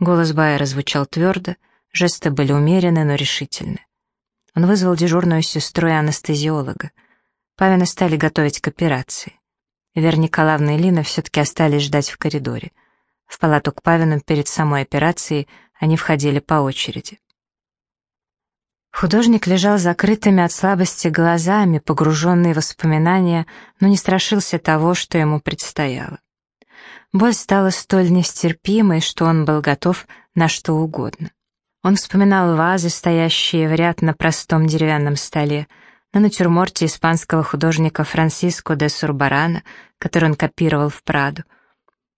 Голос Байера звучал твердо, жесты были умеренны, но решительны. Он вызвал дежурную сестру и анестезиолога. Павина стали готовить к операции. Вера Николаевна и Лина все-таки остались ждать в коридоре. В палату к Павину перед самой операцией они входили по очереди. Художник лежал закрытыми от слабости глазами, погруженный в воспоминания, но не страшился того, что ему предстояло. Боль стала столь нестерпимой, что он был готов на что угодно. Он вспоминал вазы, стоящие в ряд на простом деревянном столе, на натюрморте испанского художника Франсиско де Сурбарана, который он копировал в Праду.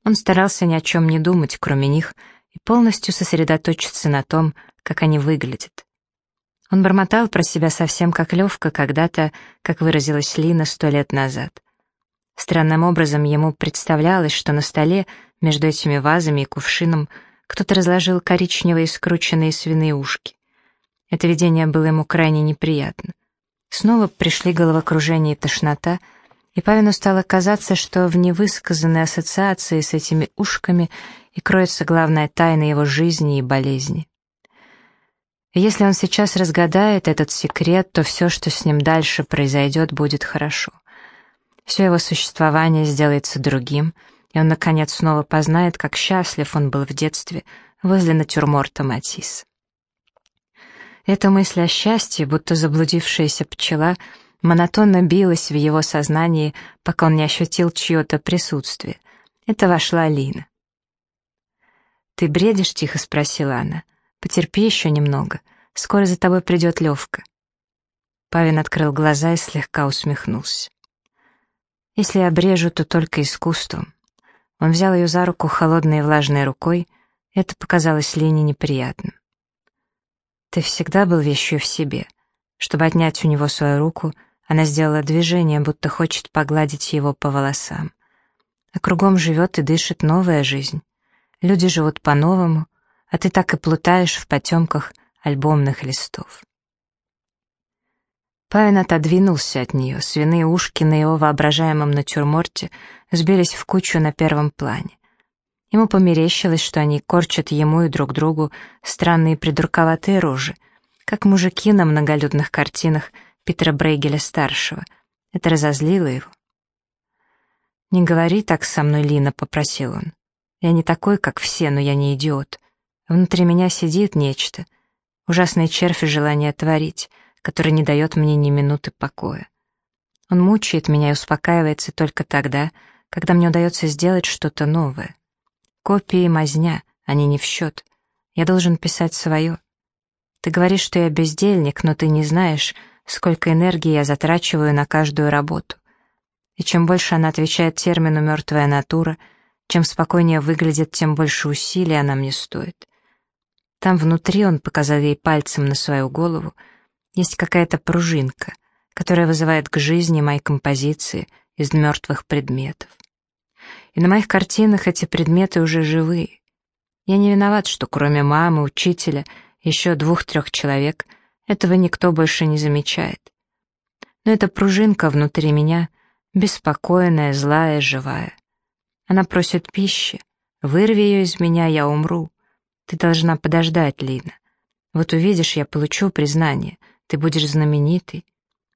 Он старался ни о чем не думать, кроме них, и полностью сосредоточиться на том, как они выглядят. Он бормотал про себя совсем как Левка когда-то, как выразилась Лина сто лет назад. Странным образом ему представлялось, что на столе, между этими вазами и кувшином, кто-то разложил коричневые скрученные свиные ушки. Это видение было ему крайне неприятно. Снова пришли головокружение и тошнота, и Павину стало казаться, что в невысказанной ассоциации с этими ушками и кроется главная тайна его жизни и болезни. Если он сейчас разгадает этот секрет, то все, что с ним дальше произойдет, будет хорошо. Все его существование сделается другим, и он, наконец, снова познает, как счастлив он был в детстве возле натюрморта Матисса. Эта мысль о счастье, будто заблудившаяся пчела, монотонно билась в его сознании, пока он не ощутил чье-то присутствие. Это вошла Лина. «Ты бредишь?» — тихо спросила она. Потерпи еще немного. Скоро за тобой придет Левка». Павин открыл глаза и слегка усмехнулся. «Если я брежу, то только искусством». Он взял ее за руку холодной и влажной рукой. Это показалось Лене неприятным. «Ты всегда был вещью в себе». Чтобы отнять у него свою руку, она сделала движение, будто хочет погладить его по волосам. А кругом живет и дышит новая жизнь. Люди живут по-новому, а ты так и плутаешь в потемках альбомных листов. Павин отодвинулся от нее, свиные ушки на его воображаемом натюрморте сбились в кучу на первом плане. Ему померещилось, что они корчат ему и друг другу странные придурковатые рожи, как мужики на многолюдных картинах Питера Брейгеля-старшего. Это разозлило его. «Не говори так со мной, Лина», — попросил он. «Я не такой, как все, но я не идиот. Внутри меня сидит нечто, ужасный червь и желание творить, который не дает мне ни минуты покоя. Он мучает меня и успокаивается только тогда, когда мне удается сделать что-то новое. Копии и мазня, они не в счет. Я должен писать свое. Ты говоришь, что я бездельник, но ты не знаешь, сколько энергии я затрачиваю на каждую работу. И чем больше она отвечает термину «мертвая натура», чем спокойнее выглядит, тем больше усилий она мне стоит. Там внутри, он показал ей пальцем на свою голову, есть какая-то пружинка, которая вызывает к жизни мои композиции из мертвых предметов. И на моих картинах эти предметы уже живые. Я не виноват, что кроме мамы, учителя, еще двух-трех человек, этого никто больше не замечает. Но эта пружинка внутри меня, беспокойная, злая, живая. Она просит пищи. Вырви ее из меня, я умру. Ты должна подождать, Лина. Вот увидишь, я получу признание. Ты будешь знаменитый.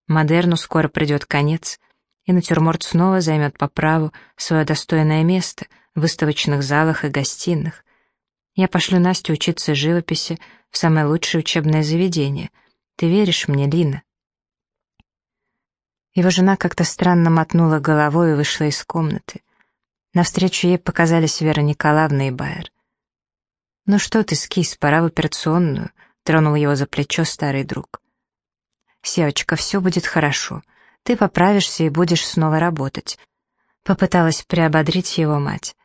Модерну скоро придет конец, и натюрморт снова займет по праву свое достойное место в выставочных залах и гостиных. Я пошлю Настю учиться живописи в самое лучшее учебное заведение. Ты веришь мне, Лина?» Его жена как-то странно мотнула головой и вышла из комнаты. Навстречу ей показались Вера Николаевна и Байер. «Ну что ты, скис, пора в операционную», — тронул его за плечо старый друг. «Севочка, все будет хорошо. Ты поправишься и будешь снова работать», — попыталась приободрить его мать.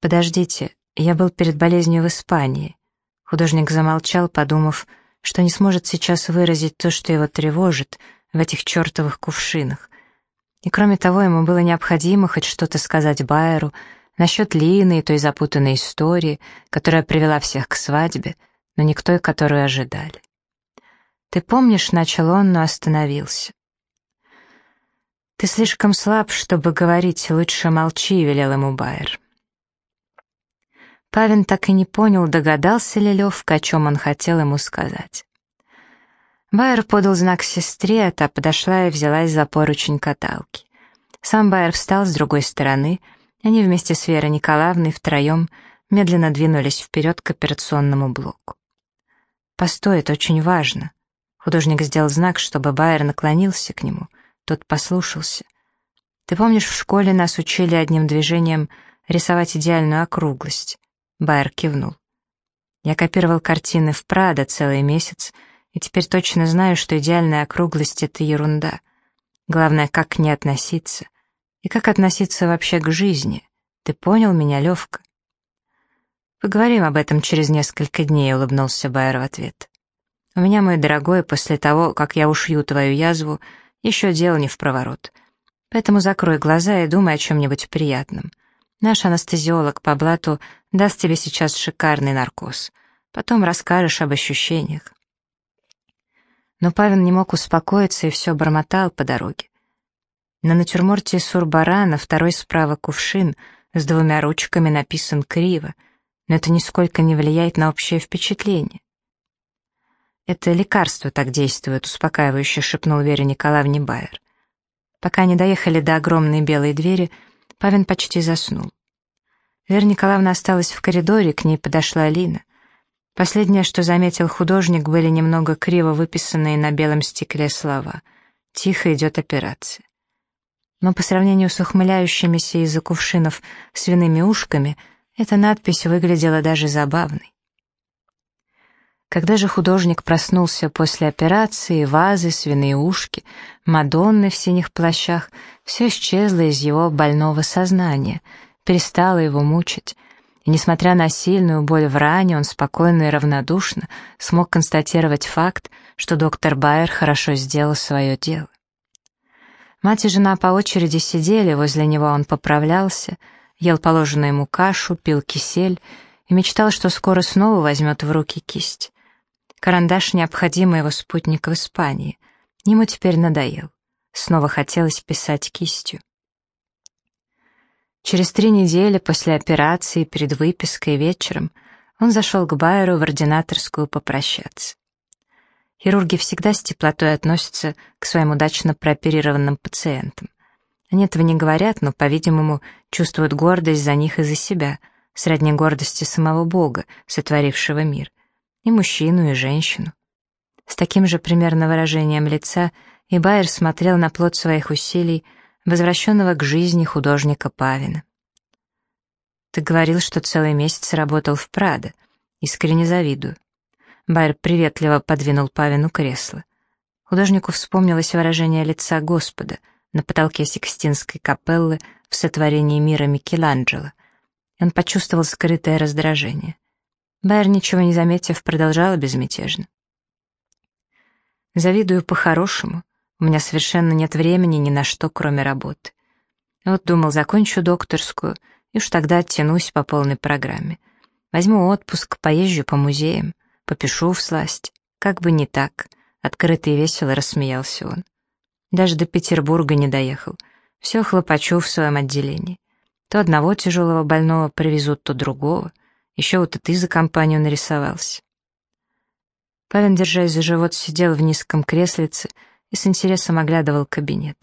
«Подождите, я был перед болезнью в Испании». Художник замолчал, подумав, что не сможет сейчас выразить то, что его тревожит в этих чертовых кувшинах. И кроме того, ему было необходимо хоть что-то сказать Байеру, Насчет Лины и той запутанной истории, которая привела всех к свадьбе, но не к той, которую ожидали. «Ты помнишь?» — начал он, но остановился. «Ты слишком слаб, чтобы говорить, лучше молчи», — велел ему Байер. Павин так и не понял, догадался ли Левка, о чем он хотел ему сказать. Байер подал знак сестре, а та подошла и взялась за поручень каталки. Сам Байер встал с другой стороны, они вместе с Верой Николаевной втроем медленно двинулись вперед к операционному блоку. «Постой, это очень важно». Художник сделал знак, чтобы Байер наклонился к нему. Тот послушался. «Ты помнишь, в школе нас учили одним движением рисовать идеальную округлость?» Байер кивнул. «Я копировал картины в Прадо целый месяц, и теперь точно знаю, что идеальная округлость — это ерунда. Главное, как к ней относиться. И как относиться вообще к жизни. Ты понял меня, Левка?» «Поговорим об этом через несколько дней», — улыбнулся Байер в ответ. «У меня, мой дорогой, после того, как я ушью твою язву, еще дело не в проворот. Поэтому закрой глаза и думай о чем-нибудь приятном. Наш анестезиолог по блату даст тебе сейчас шикарный наркоз. Потом расскажешь об ощущениях. Но Павел не мог успокоиться и все бормотал по дороге. На натюрморте Сурбарана второй справа кувшин с двумя ручками написан криво, но это нисколько не влияет на общее впечатление. «Это лекарство так действует», — успокаивающе шепнул Вере Николаевне Байер. Пока они доехали до огромной белой двери, Павин почти заснул. Вера Николаевна осталась в коридоре, к ней подошла Алина. Последнее, что заметил художник, были немного криво выписанные на белом стекле слова. «Тихо идет операция». Но по сравнению с ухмыляющимися из-за кувшинов свиными ушками, эта надпись выглядела даже забавной. Когда же художник проснулся после операции, вазы, свиные ушки, Мадонны в синих плащах, все исчезло из его больного сознания, перестало его мучить. И несмотря на сильную боль в ране, он спокойно и равнодушно смог констатировать факт, что доктор Байер хорошо сделал свое дело. Мать и жена по очереди сидели, возле него он поправлялся, ел положенную ему кашу, пил кисель и мечтал, что скоро снова возьмет в руки кисть. Карандаш — необходимый его спутник в Испании. Ему теперь надоел. Снова хотелось писать кистью. Через три недели после операции, перед выпиской вечером, он зашел к Байеру в ординаторскую попрощаться. Хирурги всегда с теплотой относятся к своим удачно прооперированным пациентам. Они этого не говорят, но, по-видимому, чувствуют гордость за них и за себя, сродни гордости самого Бога, сотворившего мир и мужчину, и женщину. С таким же примерно выражением лица и Байер смотрел на плод своих усилий, возвращенного к жизни художника Павина. «Ты говорил, что целый месяц работал в Прадо. Искренне завидую». Байер приветливо подвинул Павину кресло. Художнику вспомнилось выражение лица Господа на потолке Сикстинской капеллы в сотворении мира Микеланджело. Он почувствовал скрытое раздражение. Байер, ничего не заметив, продолжала безмятежно. «Завидую по-хорошему. У меня совершенно нет времени ни на что, кроме работы. Вот думал, закончу докторскую, и уж тогда оттянусь по полной программе. Возьму отпуск, поезжу по музеям, попишу в сласть. Как бы не так», — открыто и весело рассмеялся он. Даже до Петербурга не доехал. Все хлопочу в своем отделении. То одного тяжелого больного привезут, то другого. Еще вот и ты за компанию нарисовался. Павин, держась за живот, сидел в низком креслице и с интересом оглядывал кабинет.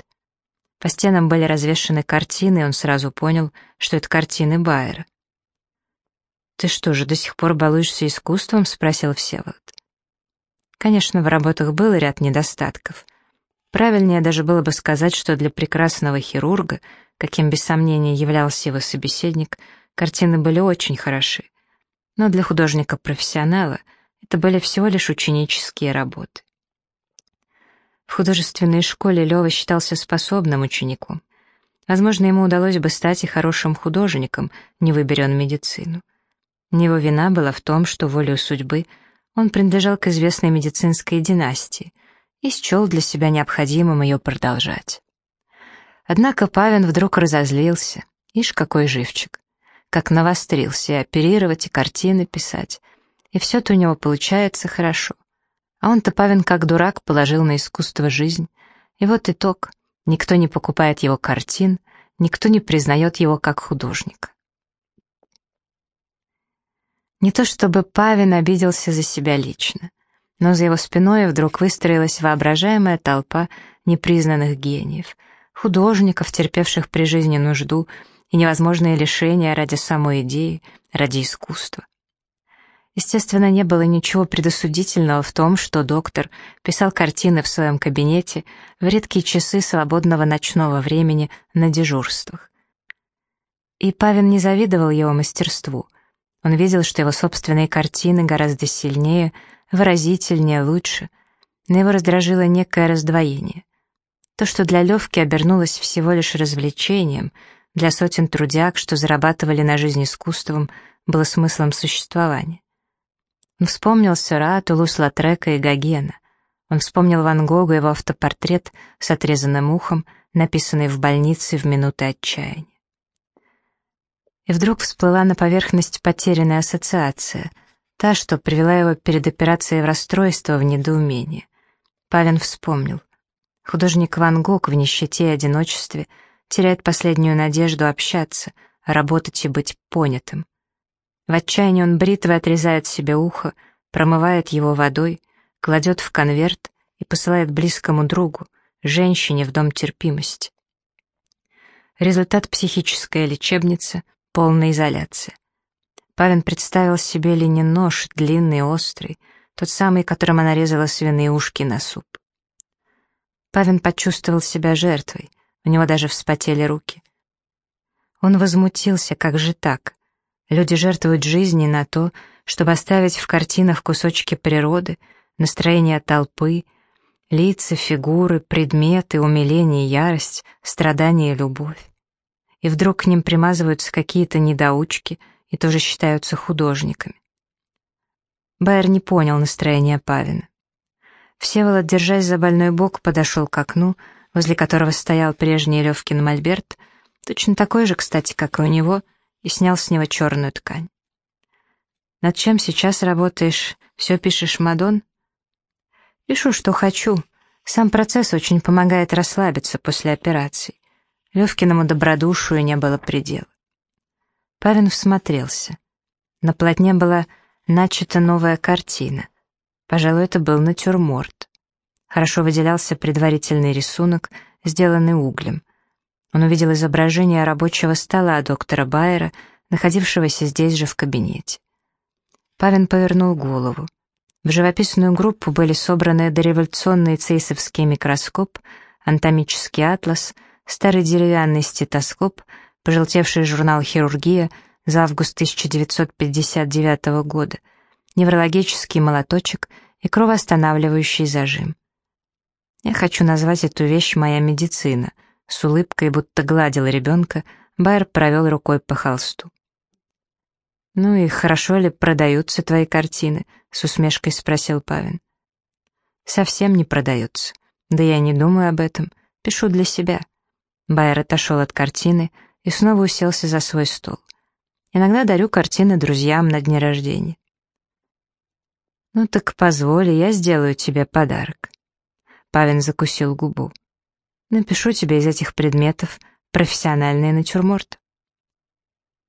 По стенам были развешаны картины, и он сразу понял, что это картины Байера. «Ты что же, до сих пор балуешься искусством?» — спросил Всеволод. Конечно, в работах был ряд недостатков. Правильнее даже было бы сказать, что для прекрасного хирурга, каким без сомнения являлся его собеседник, картины были очень хороши но для художника-профессионала это были всего лишь ученические работы. В художественной школе Лёва считался способным учеником. Возможно, ему удалось бы стать и хорошим художником, не выбери он медицину. Его вина была в том, что волею судьбы он принадлежал к известной медицинской династии и счел для себя необходимым ее продолжать. Однако Павин вдруг разозлился. Ишь, какой живчик как навострился, и оперировать, и картины писать. И все-то у него получается хорошо. А он-то Павин как дурак положил на искусство жизнь. И вот итог. Никто не покупает его картин, никто не признает его как художника. Не то чтобы Павин обиделся за себя лично, но за его спиной вдруг выстроилась воображаемая толпа непризнанных гениев, художников, терпевших при жизни нужду и невозможные лишения ради самой идеи, ради искусства. Естественно, не было ничего предосудительного в том, что доктор писал картины в своем кабинете в редкие часы свободного ночного времени на дежурствах. И Павин не завидовал его мастерству. Он видел, что его собственные картины гораздо сильнее, выразительнее, лучше. Но его раздражило некое раздвоение. То, что для Левки обернулось всего лишь развлечением, для сотен трудяг, что зарабатывали на жизнь искусством, было смыслом существования. Он вспомнил Сыра, Тулус-Латрека и Гогена. Он вспомнил Ван Гога и его автопортрет с отрезанным ухом, написанный в больнице в минуты отчаяния. И вдруг всплыла на поверхность потерянная ассоциация, та, что привела его перед операцией в расстройство, в недоумение. Павин вспомнил. Художник Ван Гог в нищете и одиночестве теряет последнюю надежду общаться, работать и быть понятым. В отчаянии он бритвой отрезает себе ухо, промывает его водой, кладет в конверт и посылает близкому другу, женщине в дом терпимости. Результат психическая лечебница, полная изоляция. Павин представил себе Ленин нож, длинный, острый, тот самый, которым она резала свиные ушки на суп. Павин почувствовал себя жертвой, у него даже вспотели руки. Он возмутился, как же так? Люди жертвуют жизни на то, чтобы оставить в картинах кусочки природы, настроение толпы, лица, фигуры, предметы, умиление, ярость, страдание и любовь. И вдруг к ним примазываются какие-то недоучки и тоже считаются художниками. Байер не понял настроения Павина. Всеволод, держась за больной бок, подошел к окну, возле которого стоял прежний Левкин мольберт, точно такой же, кстати, как и у него — и снял с него черную ткань. «Над чем сейчас работаешь? Все пишешь, Мадон?» «Пишу, что хочу. Сам процесс очень помогает расслабиться после операции. Левкиному добродушию не было предела». Павин всмотрелся. На полотне была начата новая картина. Пожалуй, это был натюрморт. Хорошо выделялся предварительный рисунок, сделанный углем. Он увидел изображение рабочего стола доктора Байера, находившегося здесь же в кабинете. Павин повернул голову. В живописную группу были собраны дореволюционный цейсовский микроскоп, анатомический атлас, старый деревянный стетоскоп, пожелтевший журнал «Хирургия» за август 1959 года, неврологический молоточек и кровоостанавливающий зажим. Я хочу назвать эту вещь «моя медицина», с улыбкой, будто гладил ребенка, Байер провел рукой по холсту. «Ну и хорошо ли продаются твои картины?» — с усмешкой спросил Павин. «Совсем не продаются. Да я не думаю об этом. Пишу для себя». Байер отошел от картины и снова уселся за свой стол. «Иногда дарю картины друзьям на дне рождения». «Ну так позволь, я сделаю тебе подарок». Павин закусил губу. Напишу тебе из этих предметов профессиональный натюрморт.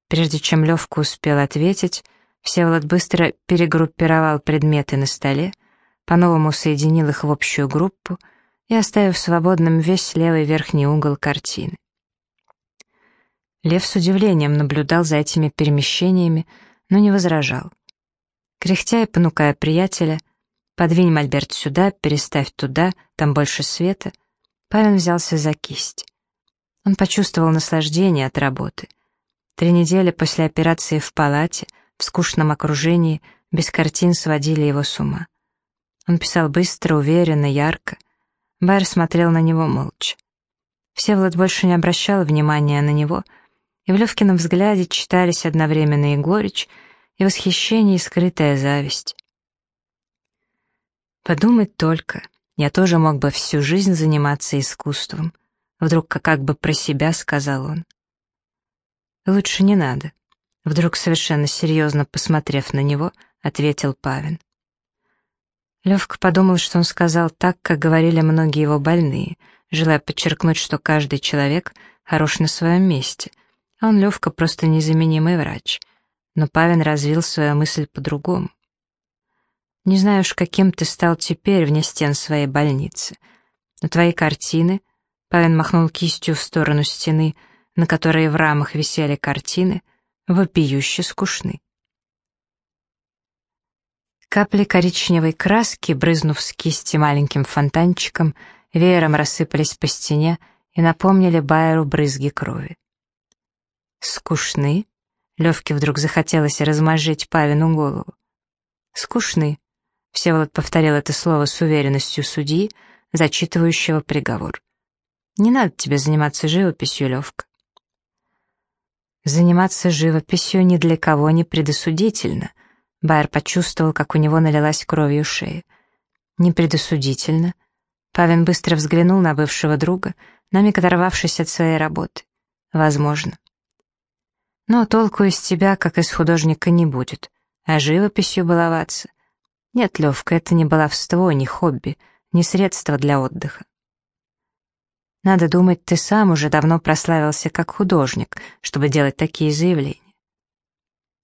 Прежде чем Левка успел ответить, Всеволод быстро перегруппировал предметы на столе, по-новому соединил их в общую группу и оставив свободным весь левый верхний угол картины. Лев с удивлением наблюдал за этими перемещениями, но не возражал. Кряхтя и понукая приятеля, «Подвинь мольберт сюда, переставь туда, там больше света», Павел взялся за кисть. Он почувствовал наслаждение от работы. Три недели после операции в палате, в скучном окружении, без картин сводили его с ума. Он писал быстро, уверенно, ярко. Байер смотрел на него молча. Всеволод больше не обращал внимания на него, и в Левкином взгляде читались одновременно и горечь, и восхищение, и скрытая зависть. Подумать только — я тоже мог бы всю жизнь заниматься искусством. Вдруг как бы про себя сказал он. Лучше не надо. Вдруг совершенно серьезно посмотрев на него, ответил Павин. Левка подумал, что он сказал так, как говорили многие его больные, желая подчеркнуть, что каждый человек хорош на своем месте, а он, Левка, просто незаменимый врач. но Павин развил свою мысль по-другому. Не знаю уж, каким ты стал теперь вне стен своей больницы, но твои картины, Павин махнул кистью в сторону стены, на которой в рамах висели картины, вопиюще скучны. Капли коричневой краски, брызнув с кисти маленьким фонтанчиком, веером рассыпались по стене и напомнили Байеру брызги крови. «Скучны?» — Левке вдруг захотелось размозжить Павину голову. «Скучны», — Всеволод повторил это слово с уверенностью судьи, зачитывающего приговор. «Не надо тебе заниматься живописью, Левка». Заниматься живописью ни для кого не предосудительно — Байер почувствовал, как у него налилась кровью шея. Непредосудительно. Павин быстро взглянул на бывшего друга, на миг оторвавшись от своей работы. Возможно. Но толку из тебя, как из художника, не будет. А живописью баловаться? Нет, Левка, это не баловство, не хобби, не средство для отдыха. Надо думать, ты сам уже давно прославился как художник, чтобы делать такие заявления.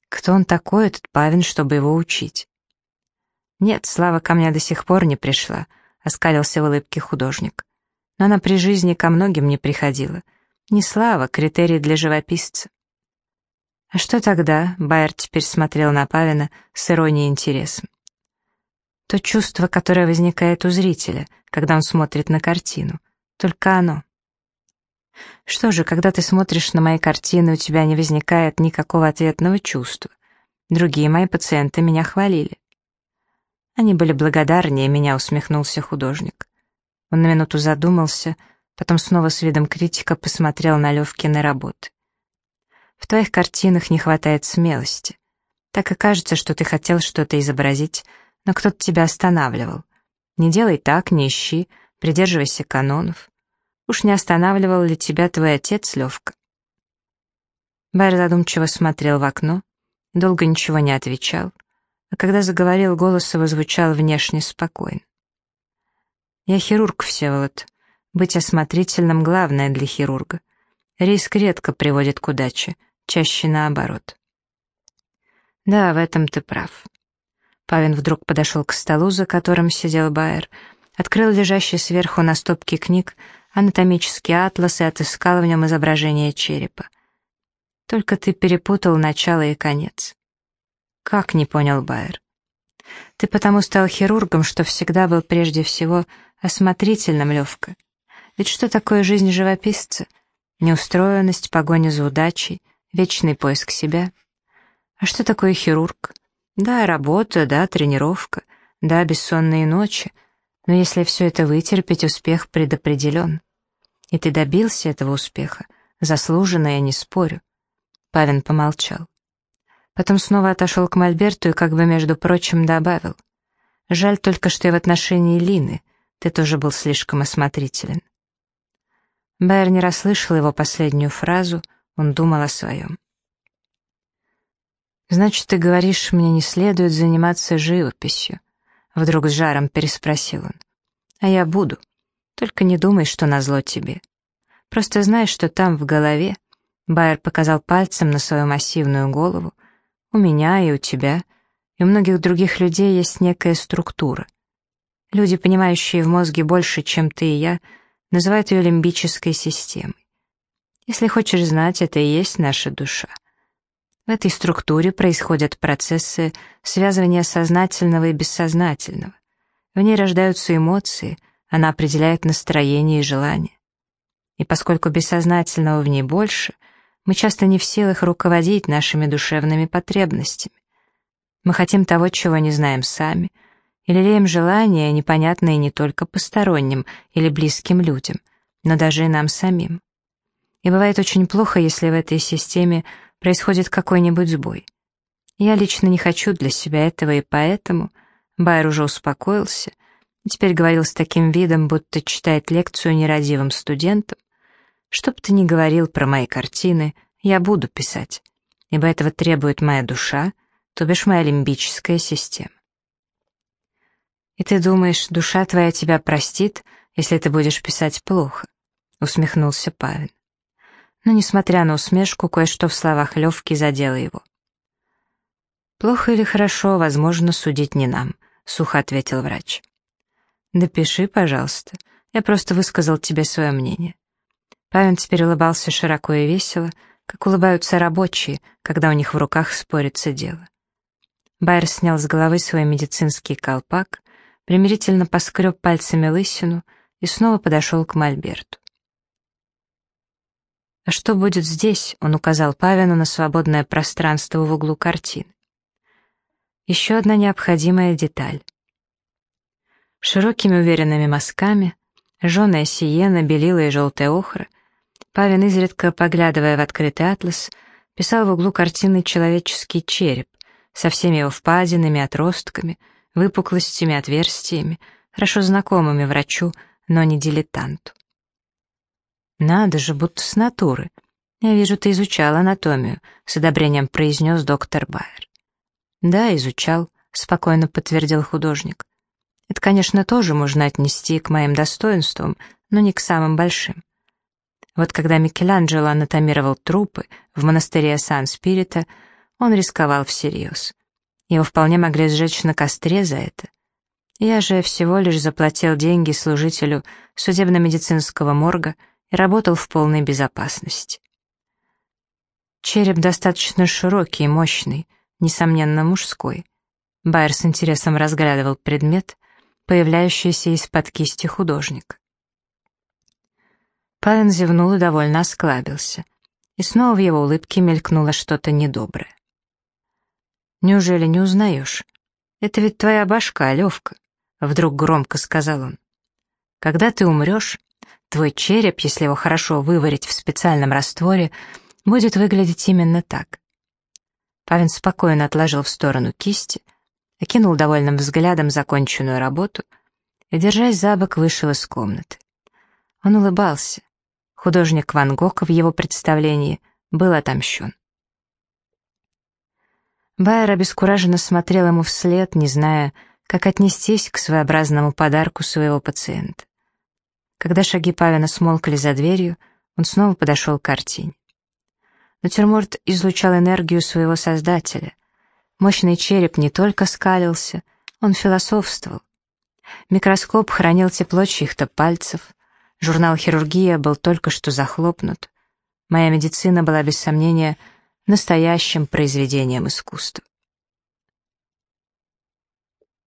Кто он такой, этот Павин, чтобы его учить? Нет, Слава ко мне до сих пор не пришла, оскалился в улыбке художник. Но она при жизни ко многим не приходила. Не Слава, критерий для живописца. А что тогда? Байер теперь смотрел на Павина с иронией интересом. То чувство, которое возникает у зрителя, когда он смотрит на картину. Только оно. Что же, когда ты смотришь на мои картины, у тебя не возникает никакого ответного чувства. Другие мои пациенты меня хвалили. Они были благодарнее меня, усмехнулся художник. Он на минуту задумался, потом снова с видом критика посмотрел на Левкины работы. В твоих картинах не хватает смелости. Так и кажется, что ты хотел что-то изобразить, но кто-то тебя останавливал. Не делай так, не ищи, придерживайся канонов. Уж не останавливал ли тебя твой отец, Левка?» Байер задумчиво смотрел в окно, долго ничего не отвечал, а когда заговорил, голос его звучал внешне спокойно. «Я хирург, Всеволод. Быть осмотрительным — главное для хирурга. Риск редко приводит к удаче, чаще наоборот». «Да, в этом ты прав». Павин вдруг подошел к столу, за которым сидел Байер, открыл лежащий сверху на стопке книг анатомический атлас и отыскал в нем изображение черепа. Только ты перепутал начало и конец. Как не понял Байер? Ты потому стал хирургом, что всегда был прежде всего осмотрительным, Левка. Ведь что такое жизнь живописца? Неустроенность, погоня за удачей, вечный поиск себя. А что такое хирург? Да, работа, да, тренировка, да, бессонные ночи, но если все это вытерпеть, успех предопределен. И ты добился этого успеха. Заслуженно, я не спорю. Павин помолчал. Потом снова отошел к Мольберту и как бы, между прочим, добавил. Жаль только, что и в отношении Лины ты тоже был слишком осмотрителен. Байер не расслышал его последнюю фразу, он думал о своем. «Значит, ты говоришь, мне не следует заниматься живописью?» Вдруг с жаром переспросил он. «А я буду. Только не думай, что назло тебе. Просто знай, что там в голове, Байер показал пальцем на свою массивную голову, у меня и у тебя, и у многих других людей есть некая структура. Люди, понимающие в мозге больше, чем ты и я, называют ее лимбической системой. Если хочешь знать, это и есть наша душа. В этой структуре происходят процессы связывания сознательного и бессознательного. В ней рождаются эмоции — она определяет настроение и желание. И поскольку бессознательного в ней больше, мы часто не в силах руководить нашими душевными потребностями. Мы хотим того, чего не знаем сами, и лелеем желания, непонятные не только посторонним или близким людям, но даже и нам самим. И бывает очень плохо, если в этой системе происходит какой-нибудь сбой. Я лично не хочу для себя этого, и поэтому Байер уже успокоился — теперь говорил с таким видом, будто читает лекцию нерадивым студентам. Что бы ты ни говорил про мои картины, я буду писать, ибо этого требует моя душа, то бишь моя лимбическая система. «И ты думаешь, душа твоя тебя простит, если ты будешь писать плохо?» — усмехнулся Павин. Но, несмотря на усмешку, кое-что в словах Левки задело его. «Плохо или хорошо, возможно, судить не нам», — сухо ответил врач. «Допиши, пожалуйста. Я просто высказал тебе свое мнение». Павин теперь улыбался широко и весело, как улыбаются рабочие, когда у них в руках спорится дело. Байер снял с головы свой медицинский колпак, примирительно поскреб пальцами лысину и снова подошел к Мольберту. «А что будет здесь?» — он указал Павину на свободное пространство в углу картины. Еще одна необходимая деталь. Широкими уверенными мазками, жженая сиена, белила и желтая охра, Павин, изредка поглядывая в открытый атлас, писал в углу картины человеческий череп со всеми его впадинами, отростками, выпуклостями, отверстиями, хорошо знакомыми врачу, но не дилетанту. «Надо же, будто с натуры. Я вижу, ты изучал анатомию», — с одобрением произнес доктор Байер. «Да, изучал», — спокойно подтвердил художник. «Это, конечно, тоже можно отнести к моим достоинствам, но не к самым большим. Вот когда Микеланджело анатомировал трупы в монастыре Сан-Спирита, он рисковал всерьез. Его вполне могли сжечь на костре за это. Я же всего лишь заплатил деньги служителю судебно-медицинского морга — и работал в полной безопасности. Череп достаточно широкий и мощный, несомненно, мужской. Байер с интересом разглядывал предмет, появляющийся из-под кисти художника. Павин зевнул и довольно осклабился, и снова в его улыбке мелькнуло что-то недоброе. «Неужели не узнаешь? Это ведь твоя башка, Левка», — вдруг громко сказал он. «Когда ты умрешь, Твой череп, если его хорошо выварить в специальном растворе, будет выглядеть именно так. Павин спокойно отложил в сторону кисти, окинул довольным взглядом законченную работу и, держась за бок, вышел из комнаты. Он улыбался. Художник Ван Гог в его представлении был отомщен. Байер обескураженно смотрел ему вслед, не зная, как отнестись к своеобразному подарку своего пациента. Когда шаги Павина смолкли за дверью, он снова подошел к картине. Натюрморт излучал энергию своего создателя. Мощный череп не только скалился, он философствовал. Микроскоп хранил тепло чьих-то пальцев, журнал «Хирургия» был только что захлопнут. Моя медицина была, без сомнения, настоящим произведением искусства.